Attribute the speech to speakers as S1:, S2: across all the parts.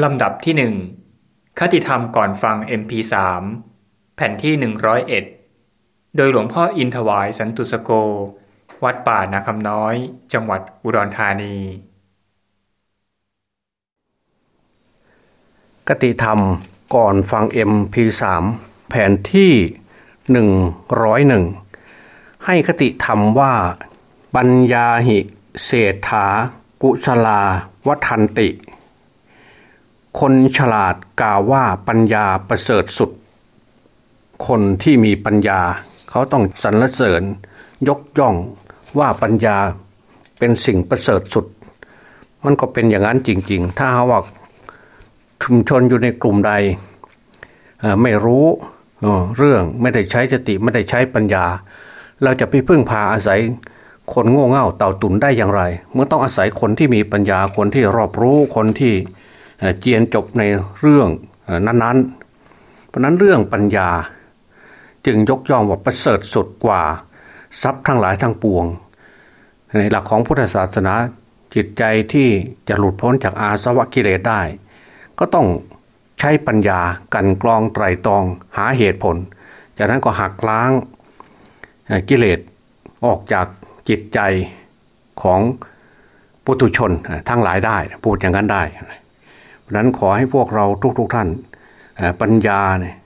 S1: ลำดับที่หนึ่งคติธรรมก่อนฟัง MP3 แผ่นที่ 101 โดยหลวงพ่ออินถวายสันตุสโก วัดป่านาคำน้อย จังหวัดอุดรธานี
S2: กติธรรมก่อนฟัง MP3 แผ่นที่ 101 ให้คติธรรมว่า ปัญญาหิ เศรษฐา กุศลา วัฒนติ คนฉลาดกล่าวว่าปัญญาประเสริฐสุด คนที่มีปัญญา เขาต้องสรรเสริญ ยกย่องว่าปัญญาเป็นสิ่งประเสริฐสุด มันก็เป็นอย่างนั้นจริง ๆ ถ้าว่าชุมชนอยู่ในกลุ่มใดไม่รู้เรื่องไม่ได้ใช้สติไม่ได้ใช้ปัญญา เราจะไปพึ่งพาอาศัยคนโง่เง่าเต่าตุนได้อย่างไร เมื่อต้องอาศัยคนที่มีปัญญาคนที่รอบรู้คนที่ เจียนจบในเรื่องนั้นๆ เพราะนั้นเรื่องปัญญา จึงยกย่องว่าประเสริฐสุดกว่าทรัพย์ทั้งหลายทั้งปวง ในหลักของพุทธศาสนาจิตใจที่จะหลุดพ้นจากอาสวะกิเลสได้ ก็ต้องใช้ปัญญากันกรองไตรตรองหาเหตุผล จากนั้นก็หักล้างกิเลสออกจากจิตใจของปุถุชนทั้งหลายได้ พูดอย่างนั้นได้ เพราะนั้นขอให้พวกเราทุกๆทท่านปัญญาเนี่ย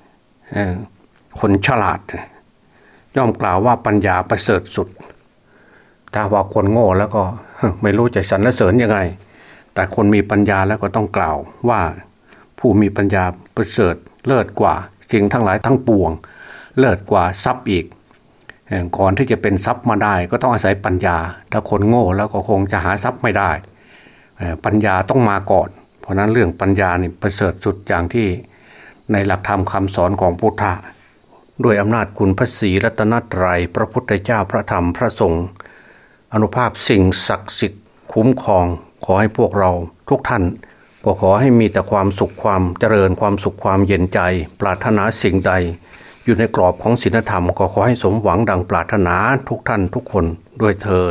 S2: คนฉลาด ย่อมกล่าวว่าปัญญาประเสริฐสุด ถ้าว่าคนโง่แล้วก็ไม่รู้จะสรรเสริญยังไง แต่คนมีปัญญาแล้วก็ต้องกล่าวว่าผู้มีปัญญาประเสริฐเลิศกว่าสิ่งทั้งหลายทั้งปวง เลิศกว่าทรัพย์อีกก่อนที่จะเป็นทรัพย์มาได้ ก็ต้องอาศัยปัญญา ถ้าคนโง่แล้วก็คงจะหาทรัพย์ไม่ได้ ปัญญาต้องมาก่อน เพราะนั้นเรื่องปัญญานี่ประเสริฐสุดอย่างที่ในหลักธรรมคำสอนของพุทธะด้วยอำนาจคุณพระศรีรัตนตรัยพระพุทธเจ้าพระธรรมพระสงฆ์อนุภาพสิ่งศักดิ์สิทธิ์คุ้มครอง ขอให้พวกเราทุกท่านก็ขอให้มีแต่ความสุขความเจริญความสุขความเย็นใจ ปรารถนาสิ่งใด อยู่ในกรอบของศีลธรรมก็ขอให้สมหวังดังปรารถนาทุกท่านทุกคนด้วยเทอ